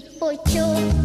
Tipo Chu.